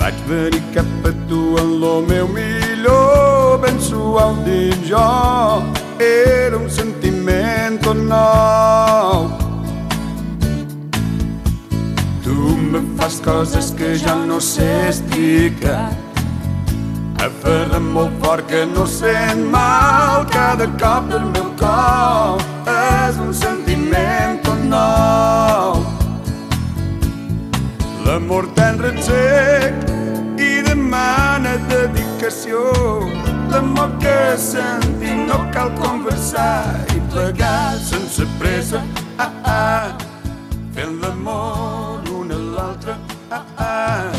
vaig venir cap a tu en lo meu millor, ben suau dins jo. Era un sentiment tot nou. Tu me fas coses que ja no sé explicar. Aferra'm molt fort que no sent mal cada cop del meu cor. És un sentiment tot nou. L'amor tan retsec i demana dedicació. L'amor que sentim no cal conversar i plegar sense pressa. Ah, ah, fent l'amor un a l'altre. Ah, ah,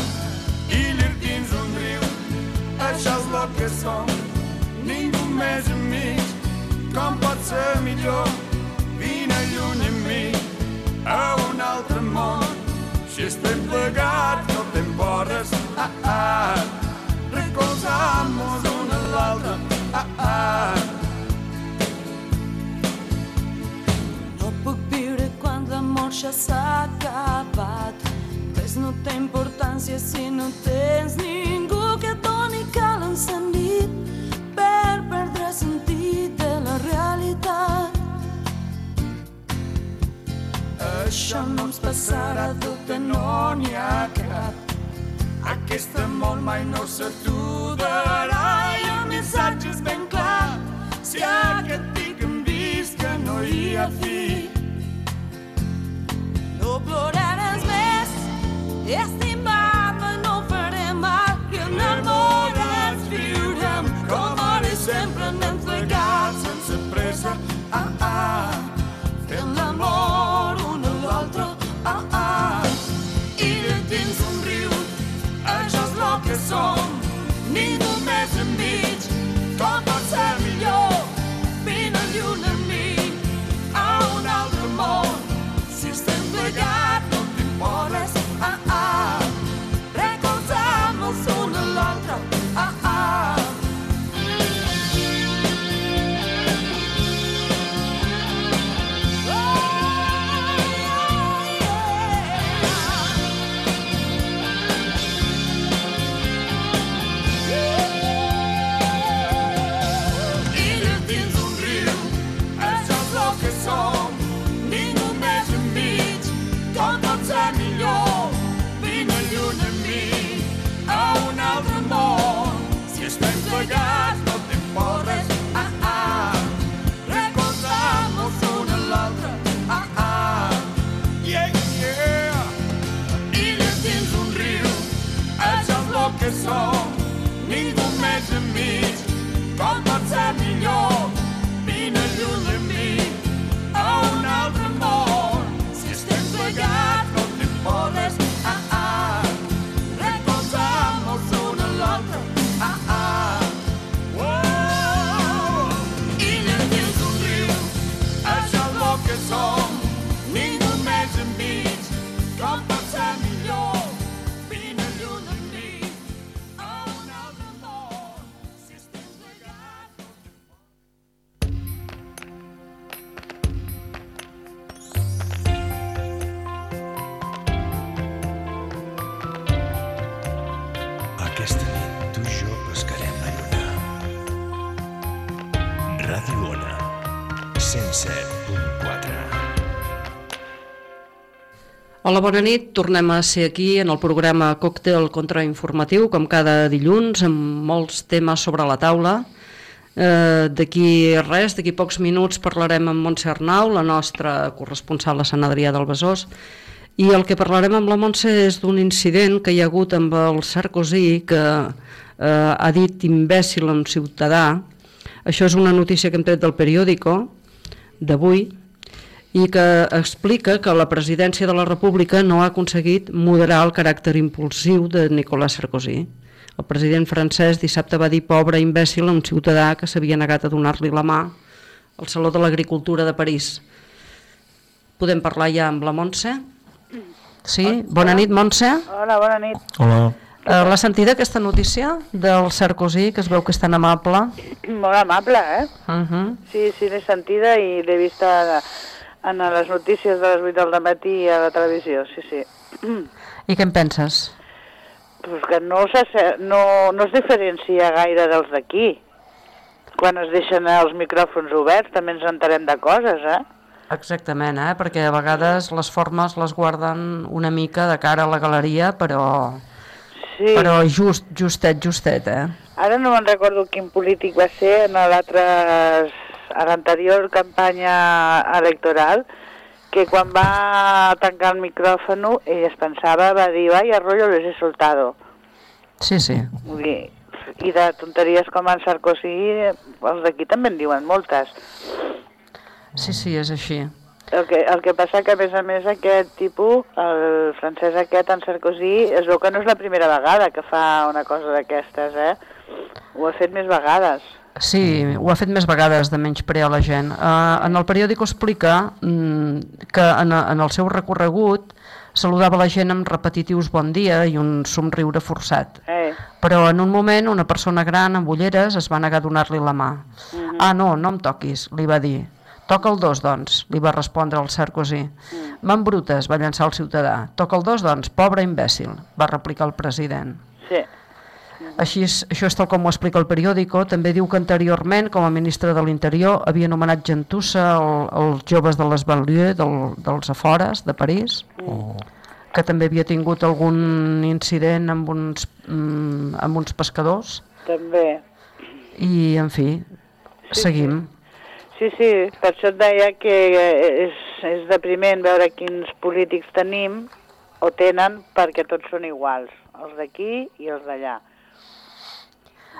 i llir dins un riu, això és el que som. Ningú més amics, com pot ser millor? Vine lluny amb mi a un altre món. Si estem plegats no temporres, ah, ah, recolzamos un a l'altre, ah, ah. No puc viure quan l'amor ja s'ha acabat. Res no té importància si no tens ningú que doni cal encendit per perdre sentit de la realitat. Això no ens passarà, dubte no n'hi ha cap. Aquest amor mai no s'aturarà i el missatge és ben clar. Si aquest pic hem vist que no hi ha fi. No ploraràs més, estimada, Hola, bona nit. Tornem a ser aquí en el programa Còctel Contrainformatiu, com cada dilluns, amb molts temes sobre la taula. Eh, d'aquí res, d'aquí pocs minuts parlarem amb Montse Arnau, la nostra corresponsal a Sant Adrià del Besòs, i el que parlarem amb la Montse és d'un incident que hi ha hagut amb el Sarkozy, que eh, ha dit imbècil a un ciutadà. Això és una notícia que hem tret del periòdico d'avui, i que explica que la presidència de la República no ha aconseguit moderar el caràcter impulsiu de Nicolas Sarkozy. El president francès dissabte va dir pobre imbècil a un ciutadà que s'havia negat a donar-li la mà al Saló de l'Agricultura de París. Podem parlar ja amb la Montse? Sí? Bona nit, Montse. Hola, bona nit. Hola. Eh, L'ha sentida aquesta notícia del Sarkozy, que es veu que és tan amable? Molt amable, eh? Uh -huh. Sí, sí, l'he sentida i l'he vista en les notícies de les 8 del matí a la televisió, sí, sí. I què en penses? Pues que no, se, no, no es diferencia gaire dels d'aquí. Quan es deixen els micròfons oberts també ens entarem de coses, eh? Exactament, eh? perquè a vegades les formes les guarden una mica de cara a la galeria, però, Sí. però just, justet, justet, eh? Ara no me'n recordo quin polític va ser en l'altre a l'anterior campanya electoral que quan va tancar el micròfon ell es pensava, va dir, vaya rollo les he soltado. Sí, sí. Dir, I de tonteries com en Sarkozy, els d'aquí també en diuen moltes. Sí, sí, és així. El que, el que passa que, a més a més, aquest tipus, el francès aquest, en Sarkozy, es veu que no és la primera vegada que fa una cosa d'aquestes, eh? Ho ha fet més vegades. Sí, ho ha fet més vegades de menys a la gent. Uh, en el periòdic explica mm, que en, en el seu recorregut saludava la gent amb repetitius bon dia i un somriure forçat. Eh? Però en un moment una persona gran amb ulleres es va negar a donar-li la mà. Mhm. Ah, no, no em toquis, li va dir. Toca el dos, doncs, li va respondre el Sarkozy. Mm. M'embrutes, va llançar el ciutadà. Toca el dos, doncs, pobre imbècil, va replicar el president. Sí. Així és, això és tal com ho explica el periòdico. També diu que anteriorment, com a ministre de l'Interior, havia anomenat gentussa el, els joves de les banlieues, del, dels afores de París, Oh. que també havia tingut algun incident amb uns, mm, amb uns pescadors, També. i, en fi, seguim. Sí, sí, per això et deia que és, és depriment veure quins polítics tenim o tenen perquè tots són iguals, els d'aquí i els d'allà.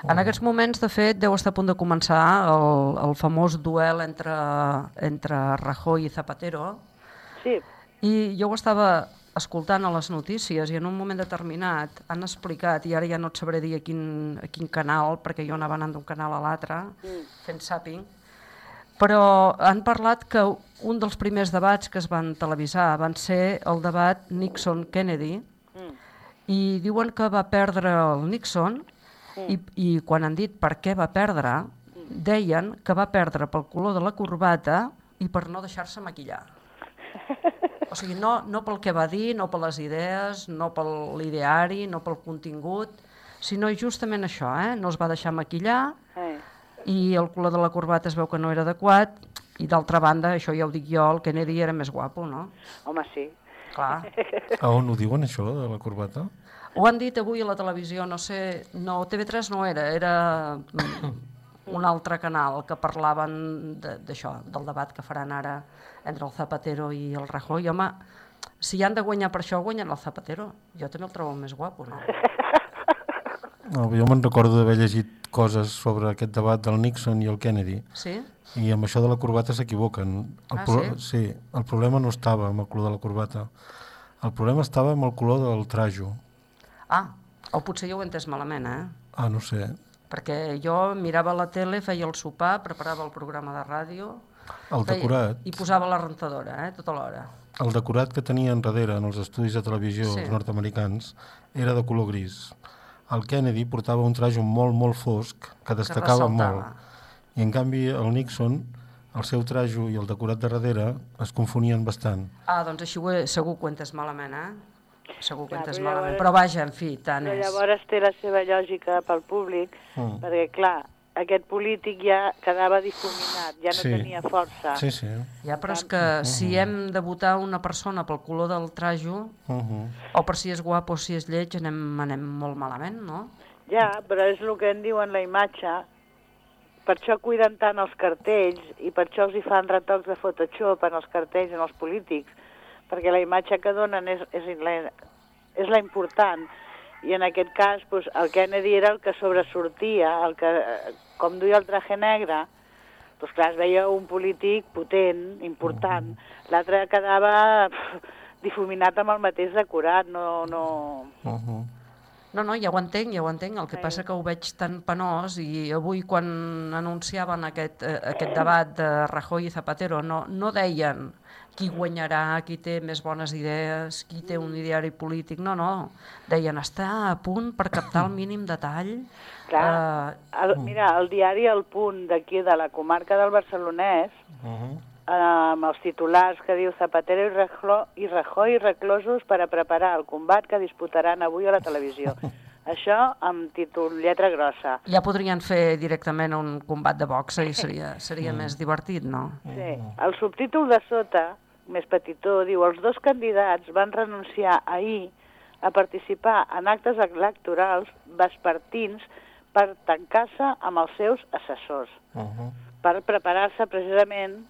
En aquests moments, de fet, deu estar a punt de començar el, el famós duel entre, entre Rajoy i Zapatero, Sí, i jo ho estava escoltant a les notícies i en un moment determinat han explicat, i ara ja no et sabré dir a quin, a quin canal, perquè jo anava anant d'un canal a l'altre, fent zapping, però han parlat que un dels primers debats que es van televisar van ser el debat Nixon-Kennedy, i diuen que va perdre el Nixon, i, i quan han dit per què va perdre, deien que va perdre pel color de la corbata i per no deixar-se maquillar. O sigui, no, no pel que va dir, no per les idees, no per l'ideari, no pel contingut, sinó justament això, eh? no es va deixar maquillar eh. i el color de la corbata es veu que no era adequat i d'altra banda, això ja ho dic jo, el Kennedy era més guapo, no? home, sí. Clar. A on ho diuen, això, de la corbata? Ho han dit avui a la televisió, no sé, no, TV3 no era, era un altre canal que parlaven de- d'això, del debat que faran ara entre el Zapatero i el Rajoy. Home, si han de guanyar per això, guanyen el Zapatero. Jo també el trobo més guapo, no? No, jo me'n recordo d'haver llegit coses sobre aquest debat del Nixon i el Kennedy Sí? i amb això de la corbata s'equivoquen. Ah, pro- sí? el problema no estava amb el color de la corbata. El problema estava amb el color del trajo. Ah, o potser jo ho he entès malament, eh? Ah, no sé. Perquè jo mirava la tele, feia el sopar, preparava el programa de ràdio... El feia- decorat, I posava la rentadora, eh? Tota l'hora. el decorat que tenien darrere en els estudis de televisió Sí. nord-americans era de color gris. El Kennedy portava un trajo molt, molt fosc que destacava ressaltava. molt. I en canvi el Nixon, el seu trajo i el decorat de darrere es confonien bastant. Ah, doncs així ho he, segur que ho he entès malament, eh? Segur que Clar, però malament. llavors- Però vaja, en fi, tant és. llavors té la seva lògica pel públic, Mm. perquè, clar, aquest polític ja quedava difuminat, ja no Sí. tenia força. Sí, sí. Ja, però és que si hem de votar una persona pel color del trajo, Uh -huh. o per si és guapo o si és lleig, anem, anem molt malament, no? Ja, però és el que en diuen la imatge, per això cuiden tant els cartells i per això els hi fan retocs de Photoshop en els cartells, en els polítics, perquè la imatge que donen és, és, la, és la important. I en aquest cas, doncs, el Kennedy era el que sobresortia, el que, com duia el traje negre, doncs clar, es veia un polític potent, important. L'altre quedava pf, difuminat amb el mateix decorat, no... no... Uh -huh. No, no, ja ho entenc, ja ho entenc. El que passa que ho veig tan penós i avui quan anunciaven aquest, eh, aquest debat de Rajoy i Zapatero no, no deien qui guanyarà, qui té més bones idees, qui té un ideari polític, no, no. Deien està a punt per captar el mínim detall. Clar, Eh, el, mira, el diari El Punt d'aquí de la comarca del Barcelonès, Uh -huh. Amb els titulars que diu Zapatero i, Rejlo, i Rajoy reclosos per a preparar el combat que disputaran avui a la televisió. Això amb títol lletra grossa. ja podrien fer directament un combat de boxa i seria, seria més divertit, no? Sí. El subtítol de sota, més petitó, diu els dos candidats van renunciar ahir a participar en actes electorals vespertins per tancar-se amb els seus assessors, Uh -huh. per preparar-se precisament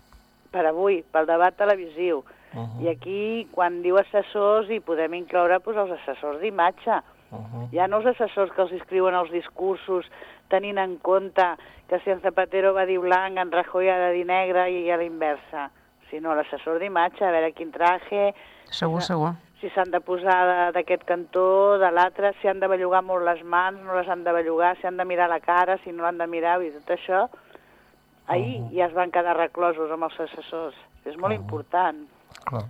per avui, pel debat televisiu. Uh -huh. I aquí, quan diu assessors, hi podem incloure pues, els assessors d'imatge. Uh -huh. Hi ha nous assessors que els escriuen els discursos tenint en compte que si en Zapatero va dir blanc, en Rajoy ha de dir negre i a la inversa. Sinó l'assessor d'imatge, a veure quin traje, Segur, Sí. segur. si s'han de posar d'aquest cantó, de l'altre, si han de bellugar molt les mans, no les han de bellugar, si han de mirar la cara, si no l'han de mirar, i tot això, ahir ja es van quedar reclosos amb els assessors. És molt important. Clar.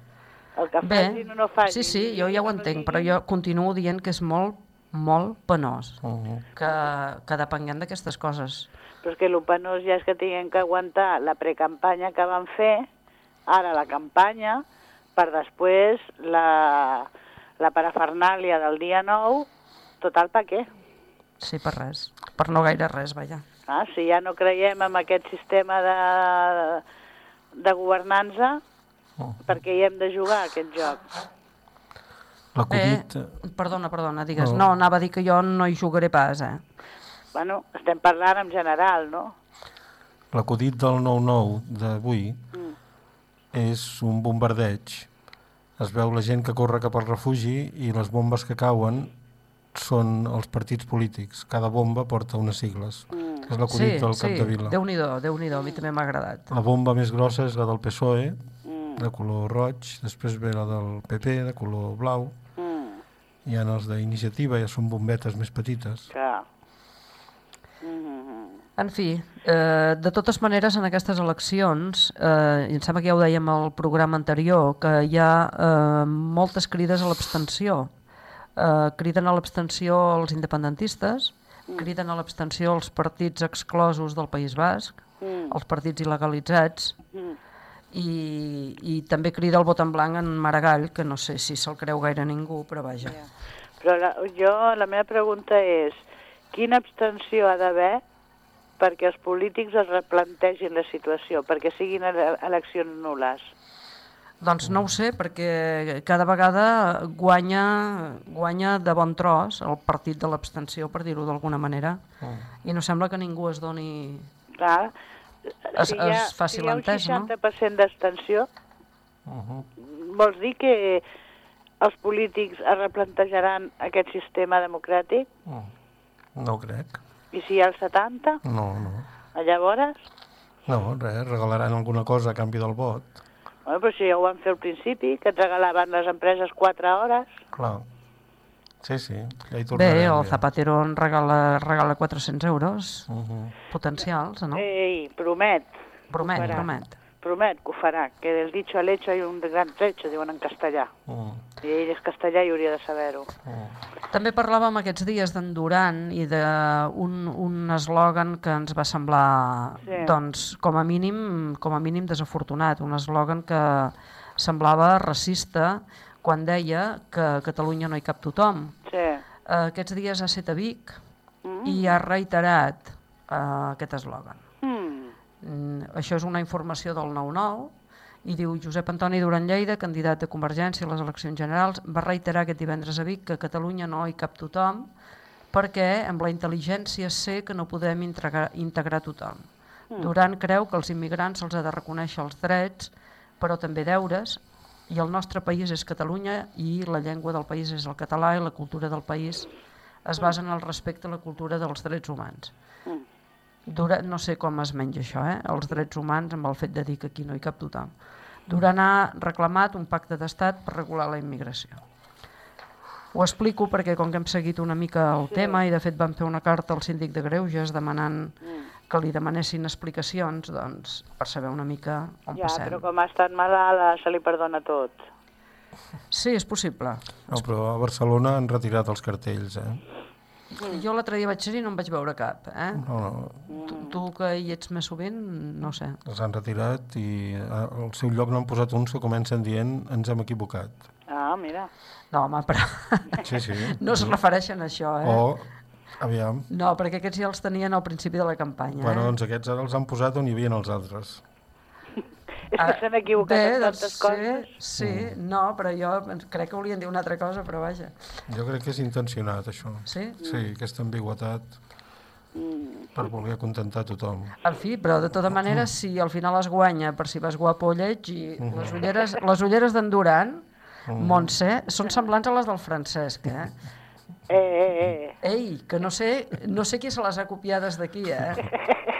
El que Bé, facin o no facin. sí, sí, jo ja ho entenc, però jo continuo dient que és molt, molt penós, Uh -huh. que, que depenguem d'aquestes coses. Però és que el penós ja és que tinguem que aguantar la precampanya que van fer, ara la campanya, per després la, la parafernàlia del dia 9, total per què? Sí, per res. Per no gaire res, vaja. Ah, si ja no creiem en aquest sistema de, de governança, Oh. per què hi hem de jugar aquest joc? L'acudit... Eh, perdona, perdona, digues. No. No, anava a dir que jo no hi jugaré pas, eh? Bueno, estem parlant en general, no? L'acudit del 9-9 d'avui Mm. és un bombardeig. Es veu la gent que corre cap al refugi i les bombes que cauen són els partits polítics. Cada bomba porta unes sigles. Mm. És l'acudit Sí, del sí, Capdevila. Déu-n'hi-do, déu nhi déu a mi també m'ha agradat. La bomba més grossa és la del PSOE, Mm. de color roig, després ve la del PP, de color blau, Mm. hi ha els d'iniciativa, ja són bombetes més petites. Clar. Mm. En fi, eh, de totes maneres, en aquestes eleccions, eh, i em sembla que ja ho dèiem al programa anterior, que hi ha eh, moltes crides a l'abstenció. Eh, criden a l'abstenció els independentistes, criden a l'abstenció els partits exclosos del País Basc, Mm. els partits il·legalitzats, Mm. i, i també crida el vot en blanc en Maragall, que no sé si se'l creu gaire ningú, però vaja. Però la, jo, la meva pregunta és, quina abstenció ha d'haver perquè els polítics es replantegin la situació, perquè siguin ele eleccions nules? Doncs no ho sé, perquè cada vegada guanya, guanya de bon tros el partit de l'abstenció, per dir-ho d'alguna manera, i no sembla que ningú es doni... Clar, Es- si hi ha, es faci si hi ha un l'entès, no? 60% d'abstenció, Uh -huh. vols dir que els polítics es replantejaran aquest sistema democràtic? No ho crec. I si hi ha el 70, No, no. llavors? No, res, regalaran alguna cosa a canvi del vot. Bueno, però si ja ho van fer al principi, que et regalaven les empreses 4 hores, Clar. Sí, sí, ja hi Bé, tornarem. el ja. Zapatero en regala, regala 400 euros Uh -huh. potencials, no? ei, promet, Promet, farà. promet. Promet que ho farà, que del dicho al hecho hay un gran trecho, diuen en castellà. Uh I ell és castellà i hauria de saber-ho. -huh. També parlàvem aquests dies d'en Duran i d'un un eslògan que ens va semblar, Sí. doncs, com a mínim com a mínim desafortunat, un eslògan que semblava racista quan deia que a Catalunya no hi cap tothom. Sí. Eh, aquests dies ha estat a Vic Mm. i ha reiterat eh, aquest eslògan. Mm. Mm, això és una informació del 9-9 i diu Josep Antoni Duran Lleida, candidat de Convergència a les eleccions generals, va reiterar aquest divendres a Vic que a Catalunya no hi cap tothom perquè amb la intel·ligència sé que no podem integrar, integrar tothom. Duran creu que als immigrants se'ls ha de reconèixer els drets, però també deures, i el nostre país és Catalunya i la llengua del país és el català i la cultura del país es basa en el respecte a la cultura dels drets humans. Dura, no sé com es menja això, eh? els drets humans amb el fet de dir que aquí no hi cap tothom. Duran ha reclamat un pacte d'estat per regular la immigració. Ho explico perquè com que hem seguit una mica el sí. tema i de fet vam fer una carta al síndic de Greuges demanant Mm. que li demanessin explicacions doncs, per saber una mica on Ja, passem. però com ha estat malalt se li perdona tot. Sí, és possible. No, però a Barcelona han retirat els cartells, eh? Jo l'altre dia vaig ser i no en vaig veure cap. Eh? No, no, Tu, tu que hi ets més sovint, no sé. els han retirat i a- al seu lloc n'han posat uns que comencen dient ens hem equivocat. Ah, mira. No, home, però Sí, sí. no es refereixen a això, eh? O, aviam, No, perquè aquests ja els tenien al principi de la campanya. bueno, eh? doncs aquests ara els han posat on hi havia els altres. És que s'han equivocat Bé, en doncs tantes sí, coses. sí, no, però jo crec que volien dir una altra cosa, però vaja. Jo crec que és intencionat, això. Sí? Sí, aquesta ambigüetat per voler contentar tothom. En fi, però de tota manera, si al final es guanya per si vas guapo o lleig i les ulleres, les ulleres d'en Duran, Montse, són semblants a les del Francesc, eh? Eh, eh, eh. Ei, que no sé, no sé qui se les ha copiades d'aquí, eh?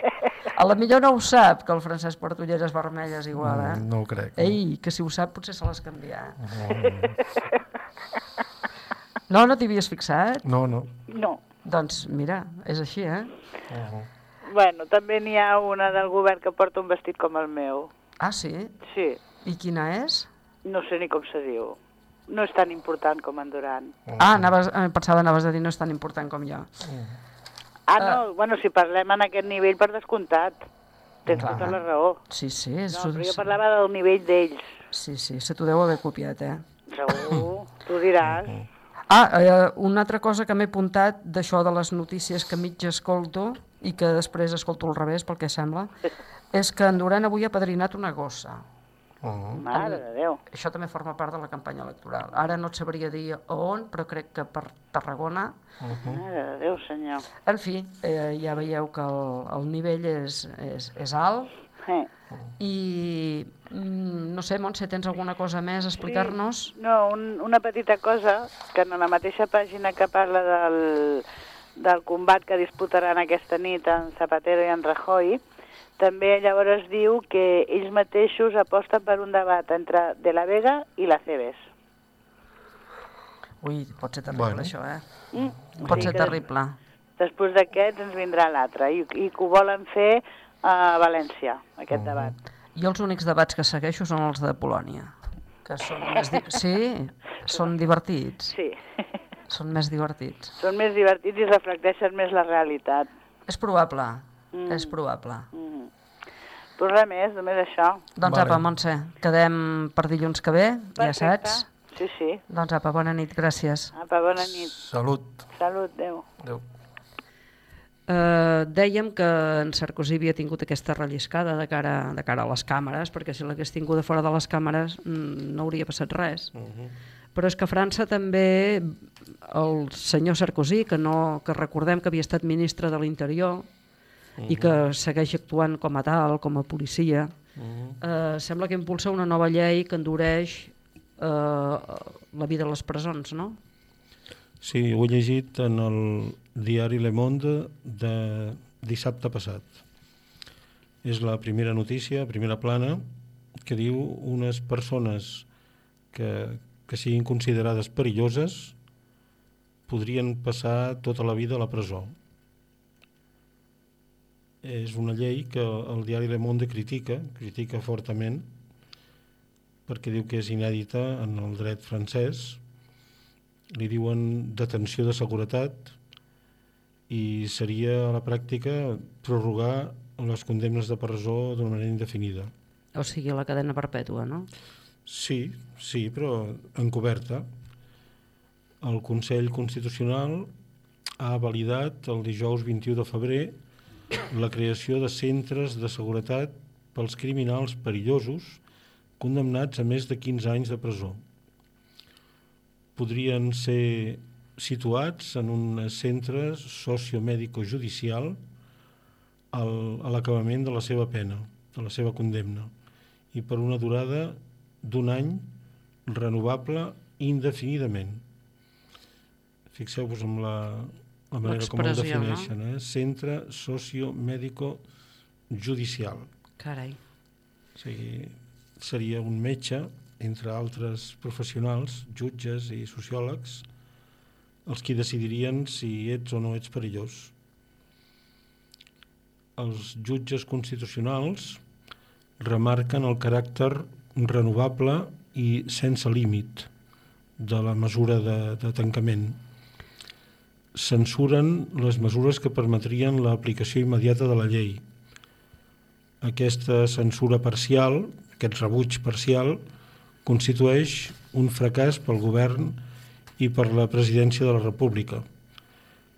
A la millor no ho sap, que el Francesc porta ulleres vermelles igual, eh? Mm, No ho crec. Ei, que si ho sap potser se les canvia. No, no t'hi havies fixat? No, no. No. Doncs mira, és així, eh? Bueno, també n'hi ha una del govern que porta un vestit com el meu. Ah, sí? Sí, I quina és? no sé ni com se diu. No és tan important com en Duran. Ah, anaves, eh, pensava anaves a dir no és tan important com jo. Ah, no, bueno, si parlem en aquest nivell per descomptat. Tens Clar. tota la raó. Sí, sí, és, No, però jo parlava del nivell d'ells. sí, sí, se t'ho deu haver copiat, eh? Segur, tu diràs. Ah, eh, una altra cosa que m'he apuntat d'això de les notícies que mig escolto i que després escolto al revés, pel que sembla, és que en Duran avui ha padrinat una gossa. Mare de Déu. Això també forma part de la campanya electoral. Ara no et sabria dir on, però crec que per Tarragona. Mare de Déu, senyor. En fi, eh, ja veieu que el, el nivell és, és, és alt Eh. i mm, no sé, Montse, tens alguna cosa més a explicar-nos? No, un, una petita cosa, que en la mateixa pàgina que parla del, del combat que disputaran aquesta nit en Zapatero i en Rajoy, també llavors diu que ells mateixos aposten per un debat entre De la Vega i la Cebes. Ui, pot ser terrible Bueno. això, eh? Mm? Pot Sí, ser terrible. Després d'aquests ens vindrà l'altre i, i que ho volen fer a València, aquest debat. Jo els únics debats que segueixo són els de Polònia, que són més... Di sí, són divertits, Sí, són més divertits. són més divertits i reflecteixen més la realitat. És probable, Mm. és probable. Mm. Però res més, només això. Doncs Vale. apa, Montse, quedem per dilluns que ve, ja Perfecte. saps. Sí, sí. Doncs apa, bona nit, gràcies. Apa, bona nit. Salut. Salut, adeu. Adéu. Uh, dèiem que en Sarkozy havia tingut aquesta relliscada de cara, de cara a les càmeres, perquè si l'hagués tingut de fora de les càmeres mm, no hauria passat res. Uh -huh. Però és que a França també el senyor Sarkozy, que, no, que recordem que havia estat ministre de l'Interior uh -huh. i que segueix actuant com a tal, com a policia, uh -huh. eh, sembla que impulsa una nova llei que endureix eh, la vida a les presons, no? Sí, ho he llegit en el diari Le Monde de dissabte passat. És la primera notícia, primera plana, que diu unes persones que, que siguin considerades perilloses podrien passar tota la vida a la presó. És una llei que el diari Le Monde critica, critica fortament, perquè diu que és inèdita en el dret francès, li diuen detenció de seguretat i seria a la pràctica prorrogar les condemnes de presó d'una manera indefinida. O sigui, la cadena perpètua, no? Sí, sí, però encoberta. El Consell Constitucional ha validat el dijous 21 de febrer la creació de centres de seguretat pels criminals perillosos condemnats a més de 15 anys de presó. Podrien ser situats en un centre sociomèdico-judicial al, a l'acabament de la seva pena, de la seva condemna, i per una durada d'un any renovable indefinidament. Fixeu-vos en la, la manera com el L'expressió, no? defineixen, eh? Centre Socio-Mèdico Judicial. Carai. O sigui, seria un metge, entre altres professionals, jutges i sociòlegs, els qui decidirien si ets o no ets perillós. Els jutges constitucionals remarquen el caràcter renovable i sense límit de la mesura de, de tancament. Censuren les mesures que permetrien l'aplicació immediata de la llei. Aquesta censura parcial, aquest rebuig parcial, constitueix un fracàs pel govern i per la presidència de la República,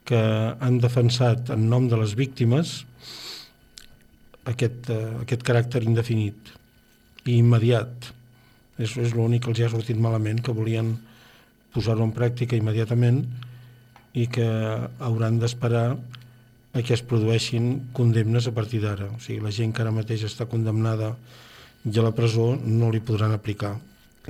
que han defensat en nom de les víctimes aquest, eh, aquest caràcter indefinit i immediat. És, és l'únic que els ha sortit malament, que volien posar-ho en pràctica immediatament i que hauran d'esperar a que es produeixin condemnes a partir d'ara. O sigui, la gent que ara mateix està condemnada i a la presó no li podran aplicar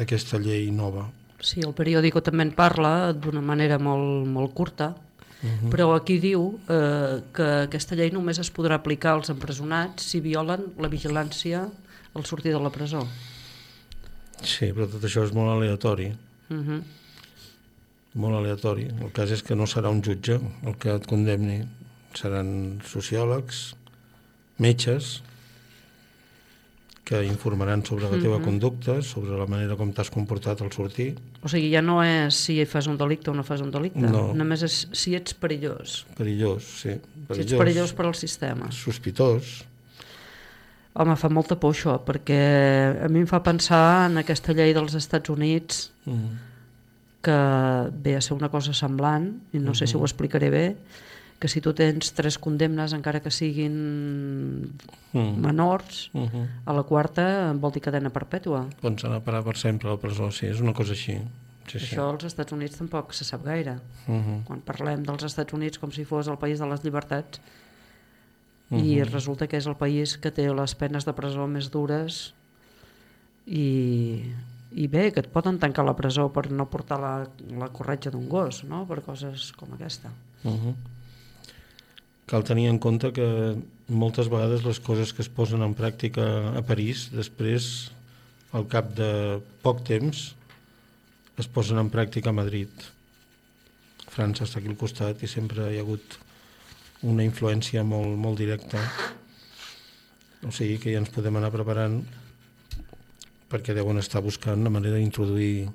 aquesta llei nova. Sí, el periòdico també en parla d'una manera molt, molt curta, uh -huh. però aquí diu eh, que aquesta llei només es podrà aplicar als empresonats si violen la vigilància al sortir de la presó. Sí, però tot això és molt aleatori. Uh -huh. Molt aleatori. El cas és que no serà un jutge el que et condemni. Seran sociòlegs, metges, que informaran sobre la teva Mhm. conducta, sobre la manera com t'has comportat al sortir. O sigui, ja no és si fas un delicte o no fas un delicte, No. només és si ets perillós, Perillós, sí. si ets perillós per al sistema. Sospitós. Home, fa molta por això, perquè a mi em fa pensar en aquesta llei dels Estats Units Mm. Que ve a ser una cosa semblant, i no sé si ho explicaré bé, que si tu tens tres condemnes, encara que siguin Mm. menors, Uh -huh. a la quarta vol dir cadena perpètua. Pots anar a parar per sempre a la presó, sí, és una cosa així. Sí, sí. Això als Estats Units tampoc se sap gaire. Uh -huh. Quan parlem dels Estats Units com si fos el país de les llibertats, i resulta que és el país que té les penes de presó més dures i, i bé, que et poden tancar la presó per no portar la, la corretja d'un gos, no? per coses com aquesta. Uh -huh. Cal tenir en compte que moltes vegades les coses que es posen en pràctica a París, després, al cap de poc temps, es posen en pràctica a Madrid. França està aquí al costat i sempre hi ha hagut una influència molt, molt directa. O sigui que ja ens podem anar preparant perquè deuen estar buscant la manera d'introduir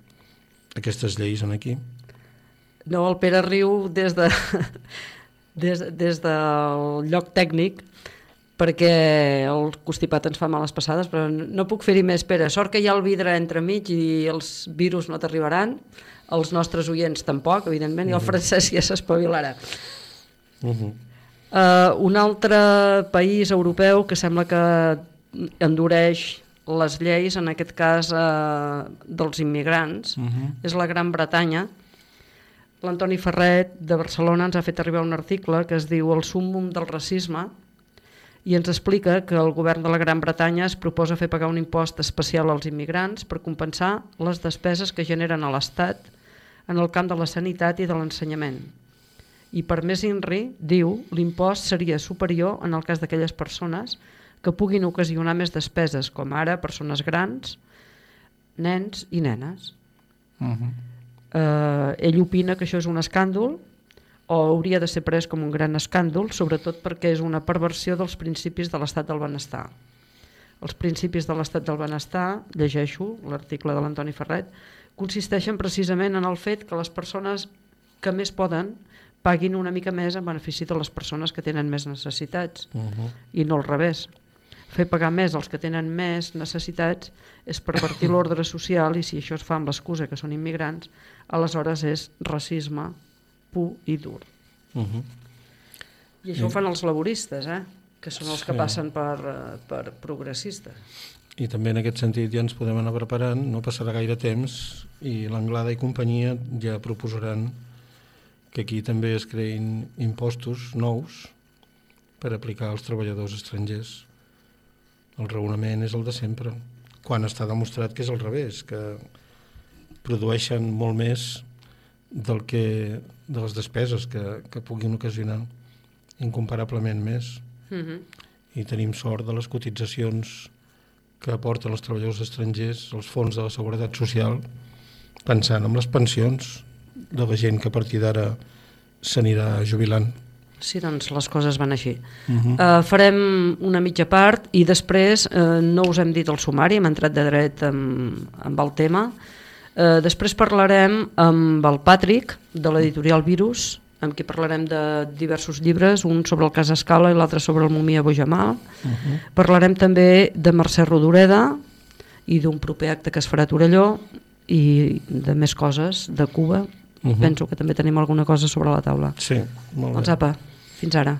aquestes lleis en aquí. No, el Pere riu des, de, des, des del lloc tècnic perquè el constipat ens fa males passades, però no puc fer-hi més, Pere. Sort que hi ha el vidre entremig i els virus no t'arribaran, els nostres oients tampoc, evidentment, i el francès ja s'espavilarà. Uh -huh. Uh, un altre país europeu que sembla que endureix les lleis, en aquest cas uh, dels immigrants, uh -huh. és la Gran Bretanya. L'Antoni Ferret de Barcelona ens ha fet arribar un article que es diu El súmmum del racisme i ens explica que el govern de la Gran Bretanya es proposa fer pagar un impost especial als immigrants per compensar les despeses que generen a l'Estat en el camp de la sanitat i de l'ensenyament. I per més INRI, diu, l'impost seria superior en el cas d'aquelles persones que puguin ocasionar més despeses, com ara persones grans, nens i nenes. Uh -huh. Eh, ell opina que això és un escàndol o hauria de ser pres com un gran escàndol, sobretot perquè és una perversió dels principis de l'estat del benestar. Els principis de l'estat del benestar, llegeixo l'article de l'Antoni Ferret, consisteixen precisament en el fet que les persones que més poden paguin una mica més en benefici de les persones que tenen més necessitats Uh -huh. i no al revés. Fer pagar més als que tenen més necessitats és pervertir l'ordre social i si això es fa amb l'excusa que són immigrants, aleshores és racisme pur i dur. Uh -huh. I això ho fan els laboristes, eh? que són els que Sí. passen per, eh, per progressistes. I també en aquest sentit ja ens podem anar preparant, no passarà gaire temps i l'Anglada i companyia ja proposaran que aquí també es creïn impostos nous per aplicar als treballadors estrangers. El raonament és el de sempre, quan està demostrat que és al revés, que produeixen molt més del que, de les despeses que, que puguin ocasionar, incomparablement més. Mm -hmm. I tenim sort de les cotitzacions que aporten els treballadors estrangers als fons de la Seguretat Social, pensant en les pensions de la gent que a partir d'ara s'anirà jubilant. Sí, doncs les coses van així. Uh -huh. Uh, farem una mitja part i després uh, no us hem dit el sumari, hem entrat de dret amb, amb el tema. Uh, després parlarem amb el Patrick, de l'editorial Virus, amb qui parlarem de diversos llibres, un sobre el cas Escala i l'altre sobre el Mumia Bojamal. Uh -huh. Parlarem també de Mercè Rodoreda i d'un proper acte que es farà a Torelló i de més coses, de Cuba. Uh -huh. Penso que també tenim alguna cosa sobre la taula. Sí, molt Doncs bé. apa, fins ara.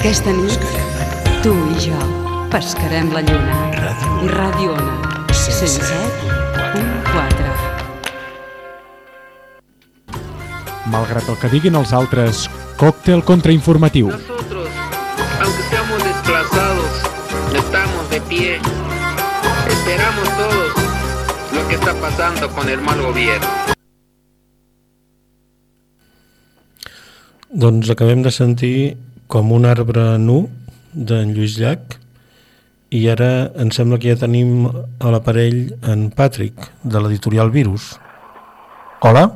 Aquesta nit, tu i jo pescarem la lluna. Ràdio I Ràdio Ona, 107.4. Malgrat el que diguin els altres, còctel contrainformatiu. Nosotros, aunque seamos desplazados, estamos de pie enteramos todos lo que está pasando con el mal gobierno. Doncs acabem de sentir com un arbre nu d'en Lluís Llach i ara em sembla que ja tenim a l'aparell en Patrick, de l'editorial Virus. Hola,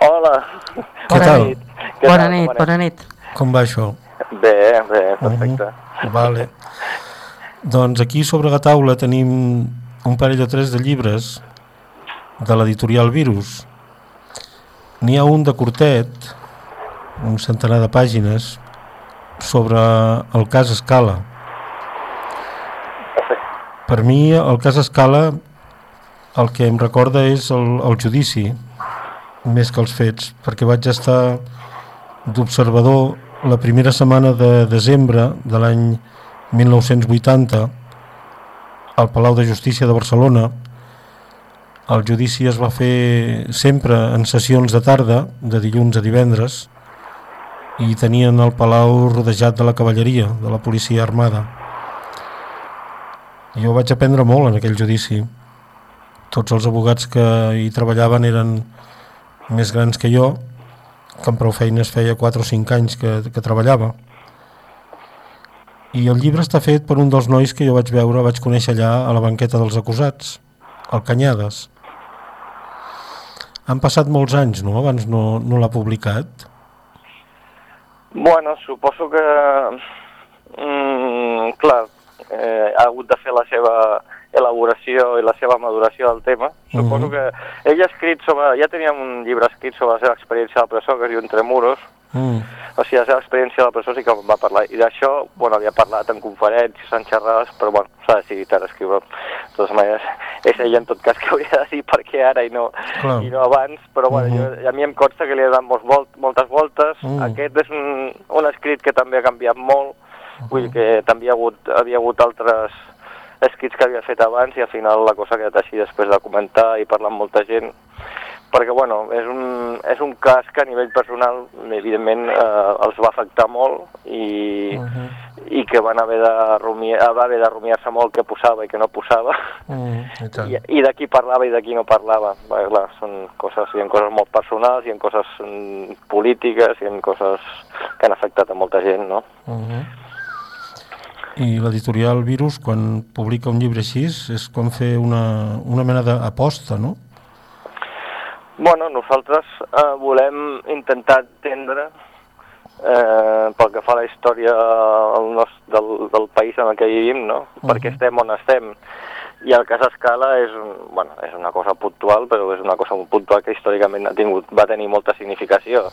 Hola. Què tal? Què Bona tal? nit, bona nit. com va això? Bé, bé, perfecte. Uh -huh. Vale. Doncs aquí sobre la taula tenim un parell o tres de llibres de l'editorial Virus. N'hi ha un de curtet, un centenar de pàgines, sobre el cas Escala. Per mi, el cas Escala, el que em recorda és el, el judici, més que els fets, perquè vaig estar d'observador la primera setmana de desembre de l'any 1980 al Palau de Justícia de Barcelona. El judici es va fer sempre en sessions de tarda, de dilluns a divendres, i tenien el Palau rodejat de la cavalleria, de la policia armada. Jo vaig aprendre molt en aquell judici. Tots els abogats que hi treballaven eren més grans que jo, que amb prou feines feia 4 o 5 anys que, que treballava. I el llibre està fet per un dels nois que jo vaig veure, vaig conèixer allà a la banqueta dels acusats, el Canyades. Han passat molts anys, no?, abans no, no l'ha publicat. Bueno, suposo que... Mm, clar, eh, ha hagut de fer la seva elaboració i la seva maduració del tema. Suposo Mhm. que ell ha escrit sobre... Ja tenia un llibre escrit sobre la seva experiència a la presó, que es diu Entre muros, Mm. o sigui, la seva experiència a la presó sí que va parlar. I d'això, bueno, havia parlat en conferències, en xerrades, però bueno, s'ha decidit ara escriure. De totes maneres, és ell en tot cas que hauria de dir per què ara i no, Clar. i no abans, però bueno, Mhm. jo, a mi em consta que li ha donat molts volt, moltes voltes. Mm. Aquest és un, un escrit que també ha canviat molt, vull dir que també hi ha hagut, havia hagut altres escrits que havia fet abans i al final la cosa ha quedat així després de comentar i parlar amb molta gent perquè bueno, és un, és un cas que a nivell personal evidentment eh, els va afectar molt i, i que van haver de rumiar, va haver de rumiar-se molt què posava i què no posava Mm, i tant. i, i de qui parlava i de qui no parlava perquè, clar, són coses, hi ha coses molt personals hi ha coses mm, polítiques hi ha coses que han afectat a molta gent no? Mhm. I l'editorial Virus, quan publica un llibre així, és com fer una, una mena d'aposta, no? Bueno, nosaltres eh, volem intentar entendre eh, pel que fa a la història el nos, del, del país en el que vivim, no? Uh Per què estem on estem. I el cas Escala és, un- bueno, és una cosa puntual, però és una cosa molt puntual que històricament ha tingut, va tenir molta significació.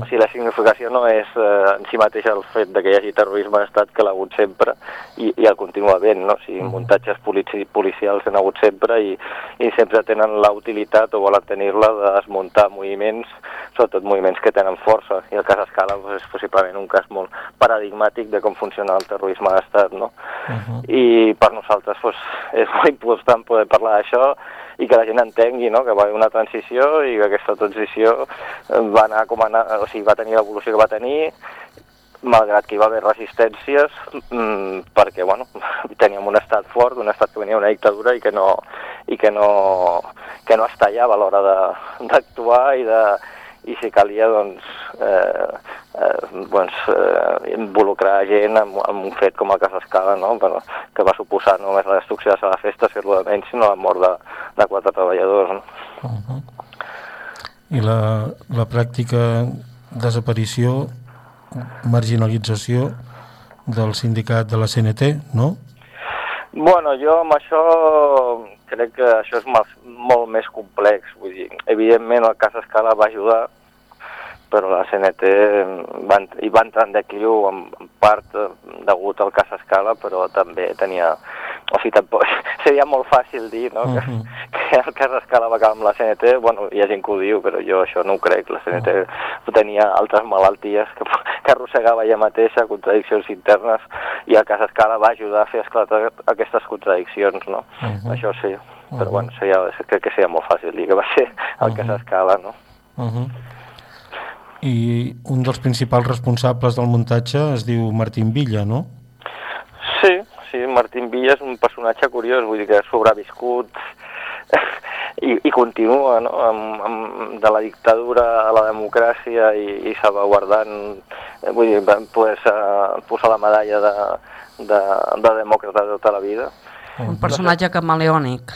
O sigui, la significació no és eh, en si mateix el fet de que hi hagi terrorisme d'estat, que l'ha hagut sempre, i, i el continua havent, no? O sigui, muntatges polici policials han hagut sempre i, i sempre tenen la utilitat o volen tenir-la de desmuntar moviments, sobretot moviments que tenen força, i el cas Escala doncs, és possiblement un cas molt paradigmàtic de com funciona el terrorisme d'estat, no? i per nosaltres pues, és molt important poder parlar d'això i que la gent entengui no? que va haver una transició i que aquesta transició eh, va anar com anar, o sigui, va tenir l'evolució que va tenir malgrat que hi va haver resistències mm, perquè bueno, teníem un estat fort, un estat que venia d'una dictadura i que no, i que no, que no es tallava a l'hora d'actuar i de, i si calia doncs, eh, eh, doncs, eh, involucrar gent en, en un fet com el cas Escala, no? Però, que va suposar no només la destrucció de la rodaments, sinó la mort de, de quatre treballadors. No? I la, la pràctica desaparició, marginalització del sindicat de la CNT, no? Bueno, jo amb això crec que això és molt més complex. Vull dir, evidentment el cas Escala va ajudar, però la CNT va, hi va entrar en decliu en, en part eh, degut al cas Escala, però també tenia... O sigui, tampoc, seria molt fàcil dir no? que, que el cas Escala va acabar amb la CNT. Bueno, hi ha gent que ho diu, però jo això no ho crec. La CNT tenia altres malalties que, que arrossegava ella mateixa, contradiccions internes, i el cas Escala va ajudar a fer esclatar aquestes contradiccions, no? Mhm. Això sí, però bueno, seria, crec que seria molt fàcil dir que va ser el cas Escala, no? Uh -huh. I un dels principals responsables del muntatge es diu Martín Villa, no? Sí, sí, Martín Villa és un personatge curiós, vull dir que ha sobreviscut i, i continua no? amb, amb, de la dictadura a la democràcia i, i salvaguardant, eh, vull dir, pues, uh, posar la medalla de, de, de demòcrata de tota la vida. Un personatge camaleònic.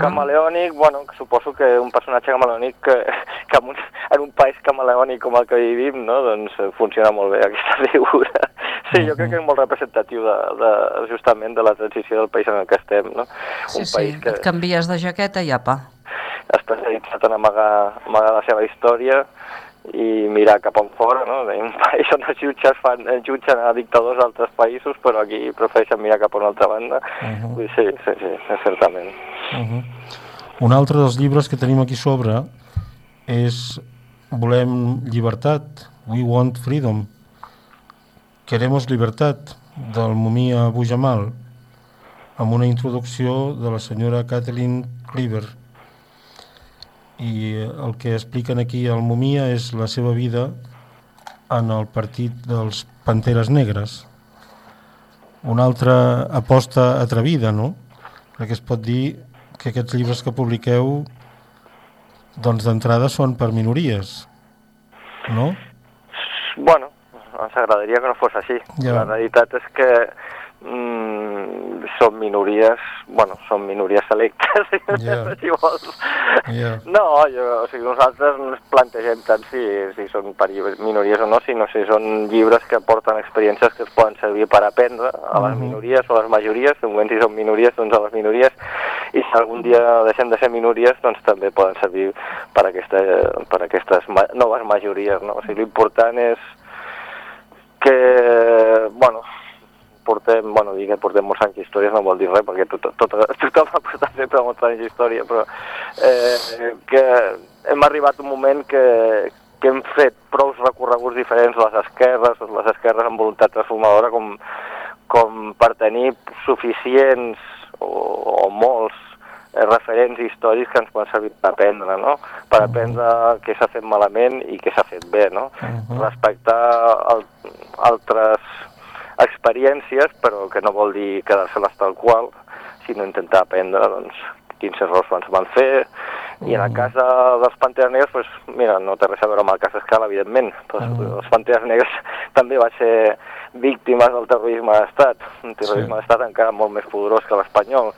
Camaleònic, bueno, suposo que un personatge camaleònic que, que en, un, en un país camaleònic com el que vivim, no? doncs eh, funciona molt bé aquesta figura. Sí, jo crec que és molt representatiu de, de, justament de la transició del país en el que estem, no? Sí, un sí, país que et canvies de jaqueta i apa. especialitzat en amagar, amagar la seva història i mirar cap on fora, no? Un país on els jutges fan, eh, jutgen a dictadors d'altres països, però aquí prefereixen mirar cap a una altra banda. Uh Mhm. -huh. Sí, sí, sí, certament. Uh -huh. Un altre dels llibres que tenim aquí sobre és Volem llibertat, We Want Freedom, Queremos Libertat, del Mumia Bujamal, amb una introducció de la senyora Kathleen Cleaver. I el que expliquen aquí al Mumia és la seva vida en el partit dels Panteres Negres. Una altra aposta atrevida, no? Perquè es pot dir que aquests llibres que publiqueu doncs d'entrada són per minories, no? Bueno, ens agradaria que no fos així. Ja. La realitat és que mm, són minories, bueno, són minories selectes, Ja. si vols. Ja. No, jo, o sigui, nosaltres no ens plantegem tant si, si són per minories o no, sinó si són llibres que porten experiències que es poden servir per aprendre a les Mhm. minories o a les majories, de moment si són minories, doncs a les minories, i si algun dia deixem de ser minories, doncs també poden servir per, aquesta, per aquestes ma noves majories, no? O sigui, l'important és que, bueno, portem, bueno, dir que portem molts anys d'històries no vol dir res, perquè tot, tot, tothom ha portat sempre molts anys d'història, però eh, que hem arribat un moment que, que hem fet prou recorreguts diferents les esquerres, les esquerres amb voluntat transformadora, com, com per tenir suficients o, o molts eh, referents històrics que ens poden servir per aprendre, no? Per aprendre què s'ha fet malament i què s'ha fet bé, no? Respectar el, altres experiències, però que no vol dir quedar-se-les tal qual, sinó intentar aprendre, doncs, quins errors ens van fer, i en el cas de, dels Panteres Negres, pues, mira, no té res a veure amb el cas Escala, evidentment, però els Panteres Negres també va ser víctimes del terrorisme d'estat, un terrorisme Sí. d'estat encara molt més poderós que l'espanyol,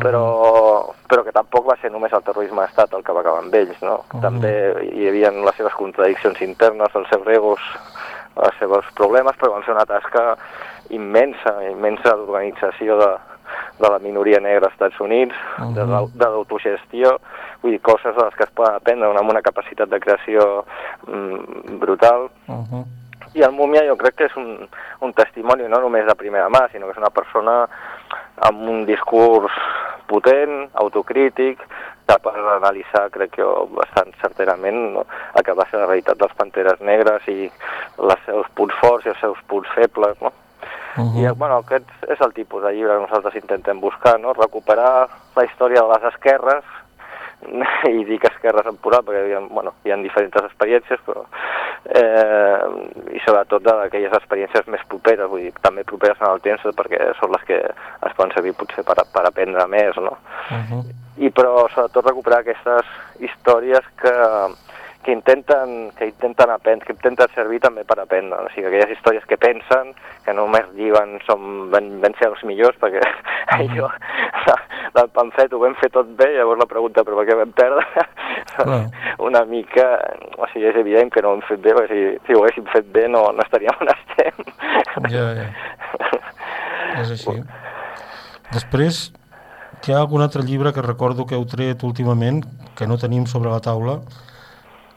però, però que tampoc va ser només el terrorisme d'estat el que va acabar amb ells, no? També hi havia les seves contradiccions internes, els seus egos, els seus problemes, però van fer una tasca immensa, immensa d'organització de, de la minoria negra als Estats Units, de, l'au- de l'autogestió, vull dir, coses de les que es poden aprendre, una, amb una capacitat de creació mm, brutal, Uh -huh. i el Múmia jo crec que és un, un testimoni no només de primera mà, sinó que és una persona amb un discurs potent, autocrític, capaç d'analitzar, crec jo, bastant certerament no? el que va ser la realitat dels Panteres Negres i els seus punts forts i els seus punts febles, no? I, bueno, aquest és el tipus de llibre que nosaltres intentem buscar, no? Recuperar la història de les esquerres, i dic esquerres en plural perquè hi ha, bueno, hi ha diferents experiències però, eh, i sobretot d'aquelles experiències més properes vull dir, també properes en el temps perquè són les que es poden servir potser per, per aprendre més no? I però sobretot recuperar aquestes històries que, que intenten, que intenten aprendre, que intenten servir també per aprendre, o sigui, aquelles històries que pensen, que només diuen som, vam, vam ser els millors, perquè allò del pamflet ho vam fer tot bé, llavors la pregunta, però per què vam perdre? Clar. Una mica, o sigui, és evident que no ho hem fet bé, perquè si, si ho haguéssim fet bé no, no estaríem on estem. Ja, ja. És així. Després, hi ha algun altre llibre que recordo que heu tret últimament, que no tenim sobre la taula,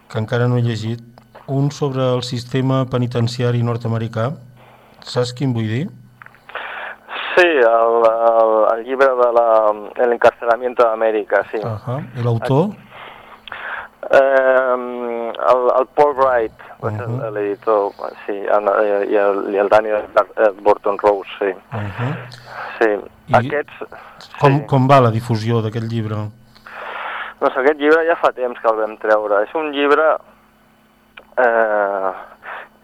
que encara no he llegit, un sobre el sistema penitenciari nord-americà. Saps quin vull dir? Sí, el, el, el llibre de la, l'encarcelamiento d'Amèrica, sí. Uh -huh. I l'autor? Eh, el, el Paul Wright, uh -huh. l'editor, sí, en- i el, i el Daniel eh, Burton Rose, sí. Uh -huh. Sí, I- aquests... Com, com va la difusió d'aquest llibre? Doncs aquest llibre ja fa temps que el vam treure. És un llibre eh,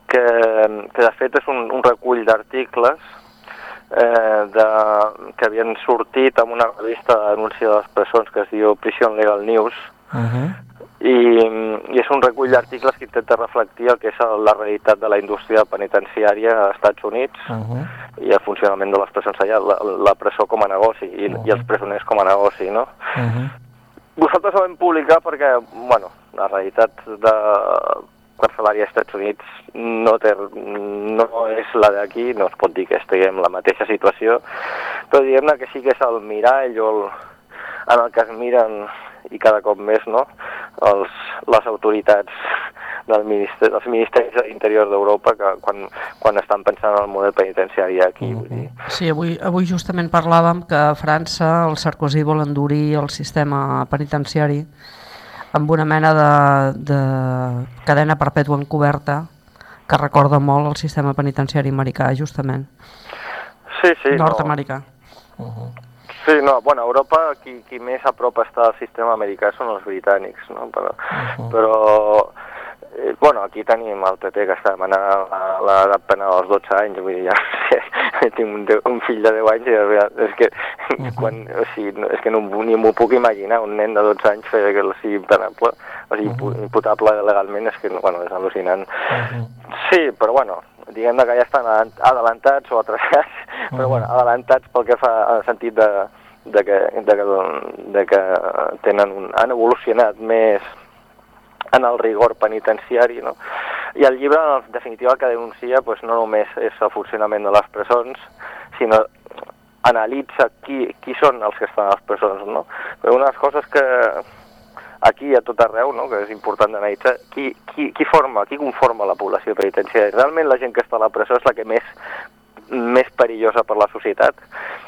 que, que de fet és un, un recull d'articles eh, de, que havien sortit amb una revista d'anunci de les presons que es diu Prison Legal News, Uh -huh. I, i és un recull d'articles que intenta reflectir el que és la realitat de la indústria penitenciària als Estats Units Uh -huh. i el funcionament de les presons allà, la, la presó com a negoci i, i els presoners com a negoci, no? Uh -huh. Vosaltres ho vam publicar perquè, bueno, la realitat de carcelària als Estats Units no, té, no és la d'aquí, no es pot dir que estiguem en la mateixa situació, però diguem-ne que sí que és el mirall o el, en el que es miren i cada cop més no, els, les autoritats del ministeri, dels ministeris de l'Interior d'Europa que quan, quan estan pensant en el model penitenciari aquí. Vull dir. Sí, avui, avui justament parlàvem que a França el Sarkozy vol endurir el sistema penitenciari amb una mena de, de cadena perpètua encoberta que recorda molt el sistema penitenciari americà, justament, Sí, sí. no. nord-americà. Sí, no, bueno, a Europa qui, qui més a prop està al sistema americà són els britànics, no? Però, però eh, bueno, aquí tenim el PP que està demanant la- l'edat penal als 12 anys, vull dir, ja sé, tinc un, un fill de 10 anys i és que, quan, o sigui, no, és que no, ni m'ho puc imaginar, un nen de 12 anys fer que el sigui penable, o sigui, impu- imputable legalment, és que, bueno, és al·lucinant. Sí, però bueno, diguem que ja estan adelantats o atrasats, però bueno, adelantats pel que fa al sentit de, de, que, de, que, de que tenen un, han evolucionat més en el rigor penitenciari, no? I el llibre, en definitiva, el que denuncia pues, no només és el funcionament de les presons, sinó analitza qui, qui són els que estan a les presons, no? Però una de les coses que aquí i a tot arreu, no? que és important d'analitzar, qui, qui, qui forma, qui conforma la població penitenciària. Realment la gent que està a la presó és la que més més perillosa per la societat.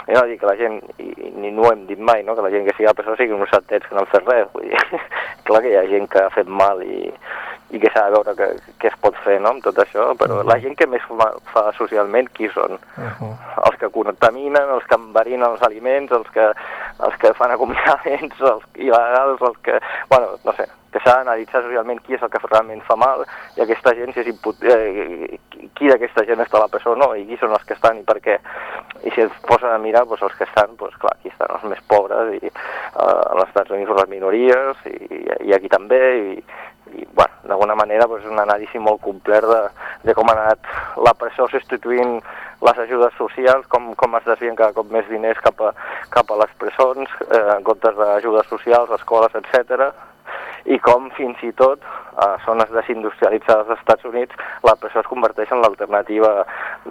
Jo no dic que la gent, i, i ni no ho hem dit mai, no? que la gent que sigui a la presó sigui uns santets que no han fet res. Vull dir, clar que hi ha gent que ha fet mal i, i que s'ha de veure què, què es pot fer no? amb tot això, però la gent que més fa, fa socialment, qui són? els que contaminen, els que enverinen els aliments, els que, els que fan acomiadaments, els il·legals, els que... Bueno, no sé, que s'ha d'analitzar socialment qui és el que realment fa mal i aquesta gent, si és imput... eh, qui- d'aquesta gent està a la presó no, i qui són els que estan i per què. I si es posen a mirar, doncs els que estan, doncs clar, aquí estan els més pobres, i eh, als Estats Units les minories, i, i aquí també, i, i bueno, d'alguna manera és un anàlisi molt complet de, de com ha anat la presó substituint les ajudes socials, com, com es desvien cada cop més diners cap a, cap a les presons, eh, en comptes d'ajudes socials, escoles, etc i com fins i tot a zones desindustrialitzades dels Estats Units la presó es converteix en l'alternativa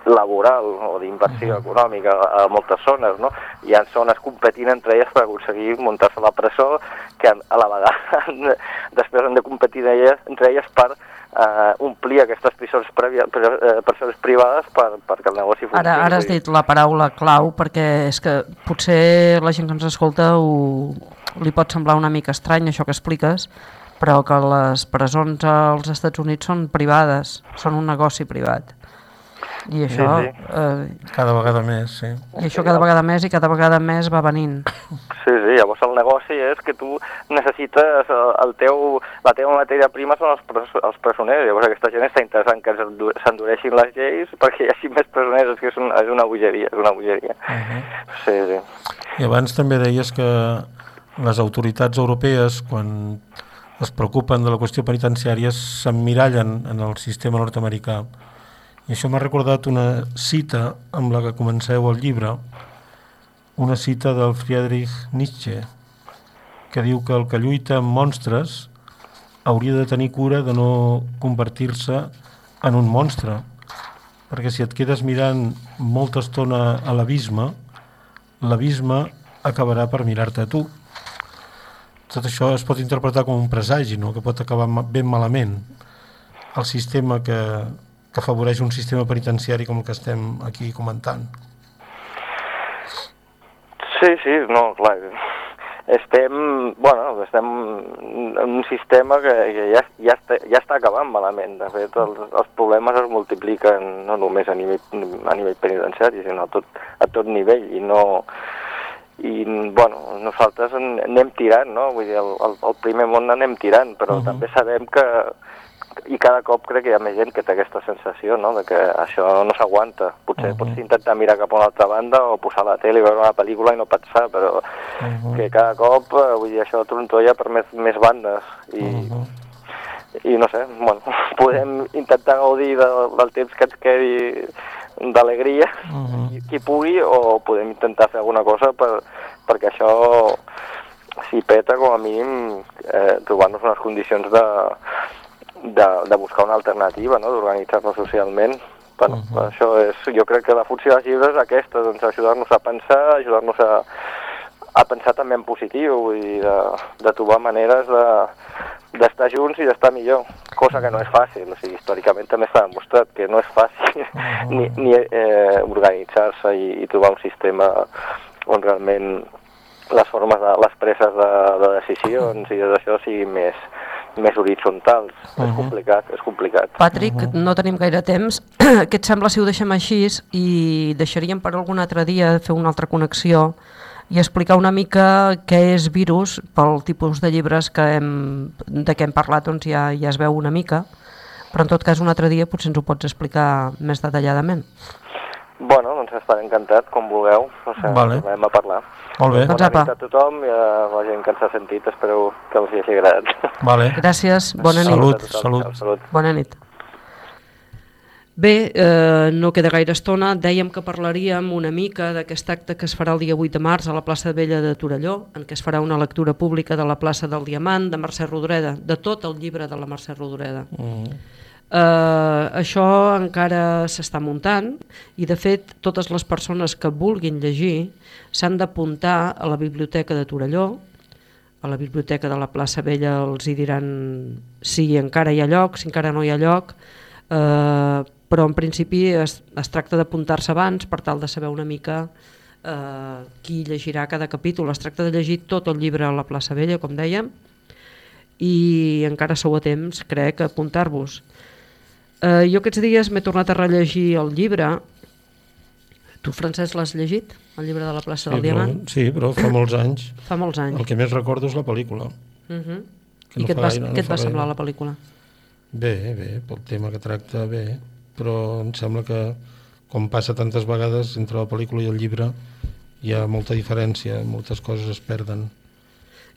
laboral o d'inversió econòmica a, moltes zones, no? Hi ha zones competint entre elles per aconseguir muntar-se la presó que a la vegada després han de competir elles, entre elles per eh, omplir aquestes presons, previ, pre, eh, presons privades per, perquè el negoci funcioni. Ara, ara has dit la paraula clau perquè és que potser la gent que ens escolta ho, li pot semblar una mica estrany això que expliques, però que les presons als Estats Units són privades, són un negoci privat. I això, sí. Eh, Cada vegada més, sí. i això cada vegada més i cada vegada més va venint. Sí, sí, llavors el negoci és que tu necessites el, el teu, la teva matèria prima són els, pres, els presoners, llavors aquesta gent està interessant que s'endu- s'endureixin les lleis perquè hi hagi més presoners, és que és, un, és una bogeria, és una bogeria. Sí, sí. I abans també deies que les autoritats europees, quan es preocupen de la qüestió penitenciària, s'emmirallen en el sistema nord-americà. I això m'ha recordat una cita amb la que comenceu el llibre, una cita del Friedrich Nietzsche, que diu que el que lluita amb monstres hauria de tenir cura de no convertir-se en un monstre, perquè si et quedes mirant molta estona a l'abisme, l'abisme acabarà per mirar-te a tu. Tot això es pot interpretar com un presagi, no? que pot acabar ben malament. El sistema que, que afavoreix un sistema penitenciari com el que estem aquí comentant. Sí, sí, no, clar. Estem, bueno, estem en un sistema que ja, ja, està, ja està acabant malament. De fet, els, els problemes es multipliquen no només a nivell, a nivell penitenciari, sinó a tot, a tot nivell. I no, i bueno, nosaltres anem tirant, no? Vull dir, el, el, el primer món anem tirant, però uh -huh. també sabem que i cada cop crec que hi ha més gent que té aquesta sensació, no?, de que això no s'aguanta. Potser uh -huh. pots intentar mirar cap a una altra banda o posar la tele i veure una pel·lícula i no pensar, però uh -huh. que cada cop, eh, vull dir, això trontolla per més, més bandes i, uh -huh. i no sé, bueno, podem intentar gaudir de, del temps que ens quedi d'alegria, uh -huh. qui, pugui, o podem intentar fer alguna cosa per, perquè això si peta, com a mínim, eh, trobar-nos unes condicions de, de, de buscar una alternativa, no? d'organitzar-nos socialment. Bueno, uh -huh. això és, jo crec que la funció dels llibres és aquesta, doncs ajudar-nos a pensar, ajudar-nos a, a pensar també en positiu, vull dir, de, de trobar maneres de d'estar junts i d'estar millor, cosa que no és fàcil, o sigui, històricament també s'ha demostrat que no és fàcil uh -huh. ni, ni eh, organitzar-se i, i trobar un sistema on realment les formes de les preses de, de decisions i de això siguin més, més horitzontals. Uh -huh. És complicat, és complicat. Patrick, uh -huh. no tenim gaire temps. Què et sembla si ho deixem així i deixaríem per algun altre dia fer una altra connexió i explicar una mica què és virus pel tipus de llibres que hem, de què hem parlat doncs ja, ja es veu una mica, però en tot cas un altre dia potser ens ho pots explicar més detalladament. Bueno, doncs estaré encantat, com vulgueu, o sigui, Vale. tornarem a parlar. Molt bé. Bona Doncs apa. nit a tothom i a la gent que ens ha sentit, espero que us hi hagi agradat. Vale. Gràcies, bona nit. Salut, salut. salut. Bona nit. Bé, eh, no queda gaire estona. Dèiem que parlaríem una mica d'aquest acte que es farà el dia 8 de març a la plaça Vella de Torelló, en què es farà una lectura pública de la plaça del Diamant, de Mercè Rodoreda, de tot el llibre de la Mercè Rodoreda. Uh -huh. Eh, això encara s'està muntant i de fet totes les persones que vulguin llegir s'han d'apuntar a la biblioteca de Torelló a la biblioteca de la plaça Vella els hi diran si encara hi ha lloc, si encara no hi ha lloc eh, però en principi es, es tracta d'apuntar-se abans per tal de saber una mica eh, qui llegirà cada capítol es tracta de llegir tot el llibre a la plaça Vella com dèiem i encara sou a temps crec a apuntar-vos Eh, jo aquests dies m'he tornat a rellegir el llibre. Tu, Francesc, l'has llegit? El llibre de la plaça del sí, però, Diamant? sí, però fa molts anys. Fa molts anys. El que més recordo és la pel·lícula. Uh -huh. que I no què et va, gaire, no què et va semblar la pel·lícula? Bé, bé, pel tema que tracta, bé, però em sembla que, com passa tantes vegades, entre la pel·lícula i el llibre hi ha molta diferència, moltes coses es perden.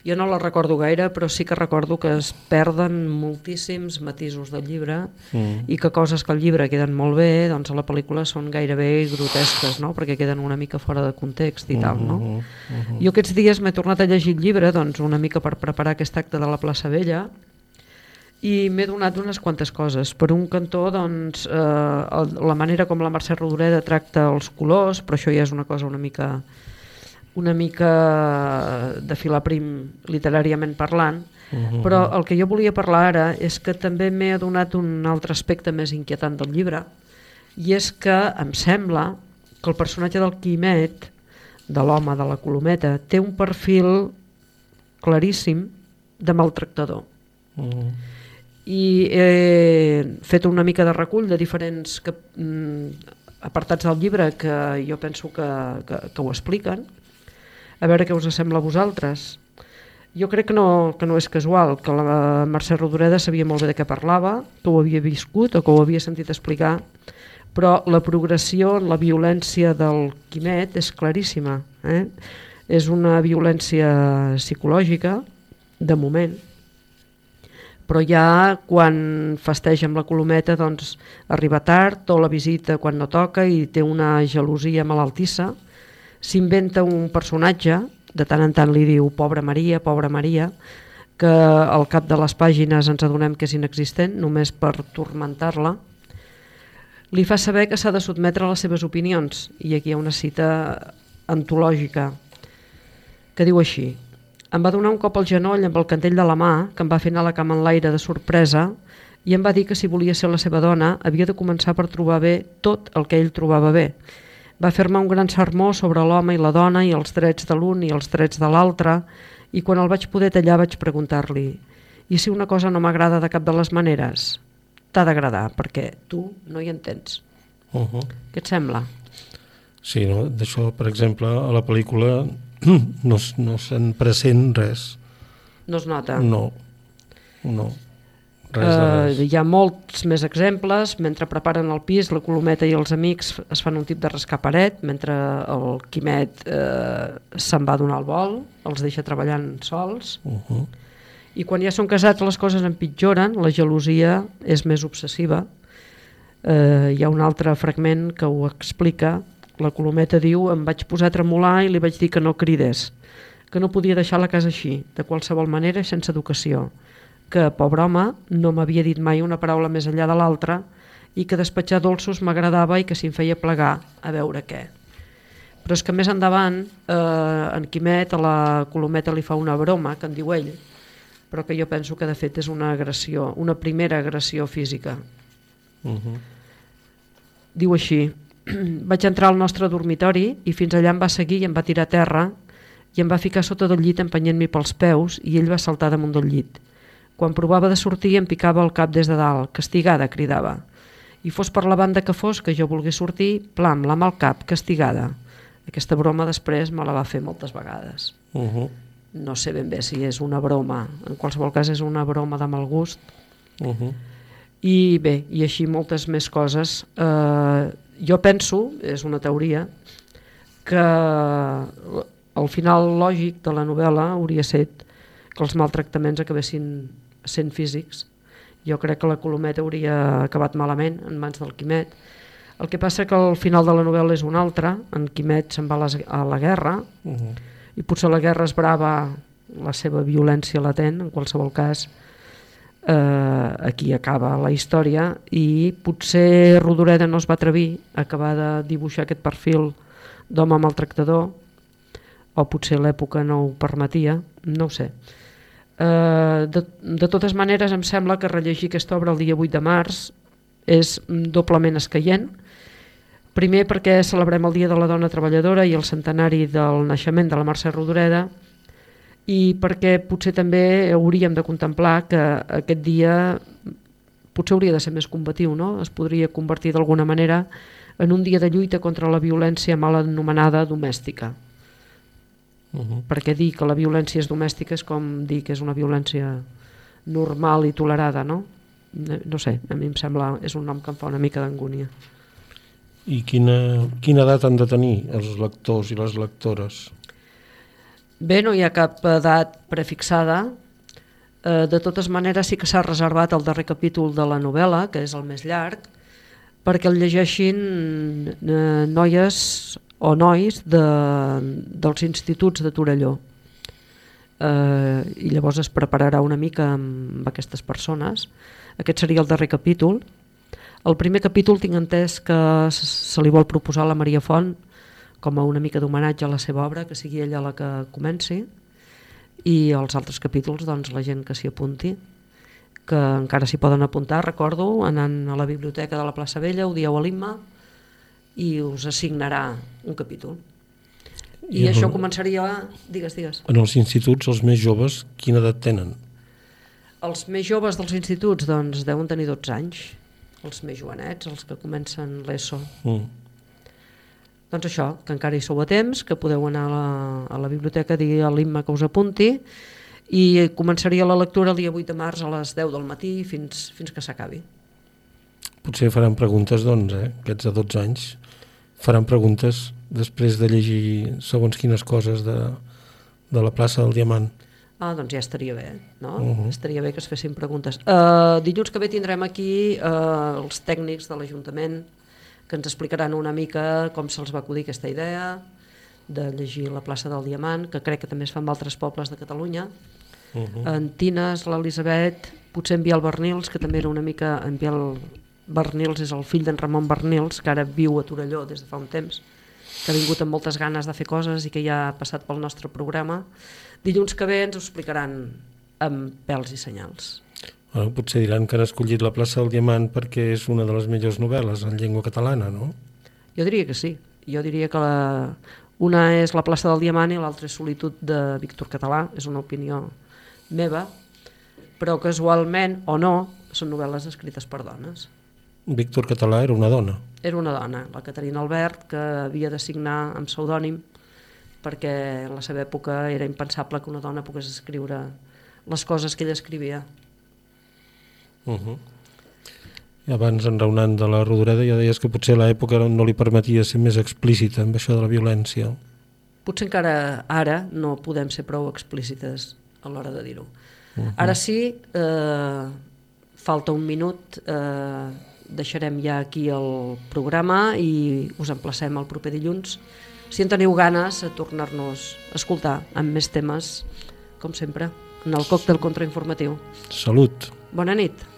Jo no la recordo gaire, però sí que recordo que es perden moltíssims matisos del llibre Mm. i que coses que al llibre queden molt bé, doncs a la pel·lícula són gairebé grotesques, no? perquè queden una mica fora de context i tal. No? Mhm, mhm. Jo aquests dies m'he tornat a llegir el llibre doncs, una mica per preparar aquest acte de la plaça Vella i m'he donat unes quantes coses. Per un cantó, doncs, eh, el- la manera com la Mercè Rodoreda tracta els colors, però això ja és una cosa una mica una mica de filar prim literàriament parlant, Mhm. però el que jo volia parlar ara és que també m'he adonat un altre aspecte més inquietant del llibre, i és que em sembla que el personatge del Quimet, de l'home de la colometa, té un perfil claríssim de maltractador. Mm. I he fet una mica de recull de diferents que, mm, apartats del llibre que jo penso que, que, que ho expliquen, a veure què us sembla a vosaltres. Jo crec que no, que no és casual, que la Mercè Rodoreda sabia molt bé de què parlava, que ho havia viscut o que ho havia sentit explicar, però la progressió en la violència del Quimet és claríssima. Eh? És una violència psicològica, de moment, però ja quan festeja amb la colometa doncs arriba tard o la visita quan no toca i té una gelosia malaltissa s'inventa un personatge de tant en tant li diu pobra Maria, pobra Maria que al cap de les pàgines ens adonem que és inexistent només per tormentar-la. Li fa saber que s'ha de sotmetre a les seves opinions i aquí hi ha una cita antològica que diu així em va donar un cop al genoll amb el cantell de la mà, que em va fer anar la cama en l'aire de sorpresa, i em va dir que si volia ser la seva dona havia de començar per trobar bé tot el que ell trobava bé. Va fer-me un gran sermó sobre l'home i la dona i els drets de l'un i els drets de l'altre, i quan el vaig poder tallar vaig preguntar-li i si una cosa no m'agrada de cap de les maneres? T'ha d'agradar, perquè tu no hi entens. Uh -huh. Què et sembla? Sí, no? d'això, per exemple, a la pel·lícula no, no se'n present res. No es nota? No, no. Res. Eh, hi ha molts més exemples. Mentre preparen el pis, la Colometa i els amics es fan un tip de rascar paret, mentre el Quimet eh, se'n va donar el vol, els deixa treballant sols. Uh -huh. I quan ja són casats les coses empitjoren, la gelosia és més obsessiva. Eh, hi ha un altre fragment que ho explica. La Colometa diu, em vaig posar a tremolar i li vaig dir que no cridés, que no podia deixar la casa així, de qualsevol manera i sense educació, que, pobre home, no m'havia dit mai una paraula més enllà de l'altra i que despatxar dolços m'agradava i que si em feia plegar a veure què. Però és que més endavant eh, en Quimet a la Colometa li fa una broma, que en diu ell, però que jo penso que de fet és una agressió, una primera agressió física. Uh -huh. Diu així, vaig entrar al nostre dormitori i fins allà em va seguir i em va tirar a terra i em va ficar sota del llit empenyent-m'hi pels peus i ell va saltar damunt del llit. Quan provava de sortir em picava el cap des de dalt, castigada, cridava. I fos per la banda que fos que jo volgués sortir, plam, la mà al cap, castigada. Aquesta broma després me la va fer moltes vegades. Uh -huh. No sé ben bé si és una broma, en qualsevol cas és una broma de mal gust. Uh -huh. I bé, i així moltes més coses. Eh, jo penso, és una teoria, que el final lògic de la novel·la hauria set que els maltractaments acabessin sent físics. Jo crec que la Colometa hauria acabat malament en mans del Quimet. El que passa que el final de la novel·la és un altre, en Quimet se'n va a, les, a la guerra Uh -huh. i potser la guerra esbrava la seva violència latent, en qualsevol cas eh, aquí acaba la història i potser Rodoreda no es va atrevir a acabar de dibuixar aquest perfil d'home maltractador o potser l'època no ho permetia, no ho sé. Eh, de, de totes maneres em sembla que rellegir aquesta obra el dia 8 de març és doblement escaient, primer perquè celebrem el Dia de la Dona Treballadora i el centenari del naixement de la Mercè Rodoreda i perquè potser també hauríem de contemplar que aquest dia potser hauria de ser més combatiu, no? es podria convertir d'alguna manera en un dia de lluita contra la violència mal anomenada domèstica. Uh -huh. Perquè dir que la violència és domèstica és com dir que és una violència normal i tolerada, no? No, sé, a mi em sembla, és un nom que em fa una mica d'angúnia. I quina, quina edat han de tenir els lectors i les lectores? Bé, no hi ha cap edat prefixada. Eh, de totes maneres sí que s'ha reservat el darrer capítol de la novel·la, que és el més llarg, perquè el llegeixin eh, noies o nois de, dels instituts de Torelló. Eh, I llavors es prepararà una mica amb aquestes persones. Aquest seria el darrer capítol. El primer capítol tinc entès que se li vol proposar a la Maria Font com a una mica d'homenatge a la seva obra, que sigui ella la que comenci, i els altres capítols, doncs, la gent que s'hi apunti, que encara s'hi poden apuntar, recordo, anant a la biblioteca de la plaça Vella, ho dieu a l'Imma, i us assignarà un capítol. I, I I això el- començaria... Digues, digues. En els instituts, els més joves, quina edat tenen? Els més joves dels instituts, doncs, deuen tenir 12 anys. Els més jovenets, els que comencen l'ESO. Mm. Doncs això, que encara hi sou a temps, que podeu anar a la, a la biblioteca, dir a l'Imma que us apunti, i començaria la lectura el dia 8 de març a les 10 del matí fins, fins que s'acabi. Potser faran preguntes, doncs, eh? aquests de 12 anys. Faran preguntes després de llegir segons quines coses de, de la plaça del Diamant. Ah, doncs ja estaria bé, no? Uh -huh. Estaria bé que es fessin preguntes. Uh, dilluns que ve tindrem aquí uh, els tècnics de l'Ajuntament que ens explicaran una mica com se'ls va acudir aquesta idea de llegir la plaça del Diamant, que crec que també es fa en altres pobles de Catalunya. Uh -huh. En Tines, l'Elisabet, potser en Biel Bernils, que també era una mica... En Biel Bernils és el fill d'en Ramon Bernils, que ara viu a Torelló des de fa un temps, que ha vingut amb moltes ganes de fer coses i que ja ha passat pel nostre programa. Dilluns que ve ens ho explicaran amb pèls i senyals. Bueno, potser diran que han escollit la plaça del Diamant perquè és una de les millors novel·les en llengua catalana, no? Jo diria que sí. Jo diria que la... una és la plaça del Diamant i l'altra és Solitud de Víctor Català, és una opinió meva, però casualment, o no, són novel·les escrites per dones. Víctor Català era una dona. Era una dona, la Caterina Albert, que havia de signar amb pseudònim perquè en la seva època era impensable que una dona pogués escriure les coses que ella escrivia. Uh -huh. I abans, enraonant de la Rodoreda, ja deies que potser l'època no li permetia ser més explícita amb això de la violència. Potser encara ara no podem ser prou explícites a l'hora de dir-ho. Uh -huh. Ara sí, eh, falta un minut, eh, deixarem ja aquí el programa i us emplacem el proper dilluns. Si en teniu ganes, a tornar-nos a escoltar amb més temes, com sempre, en el còctel contrainformatiu. Salut! Bona nit!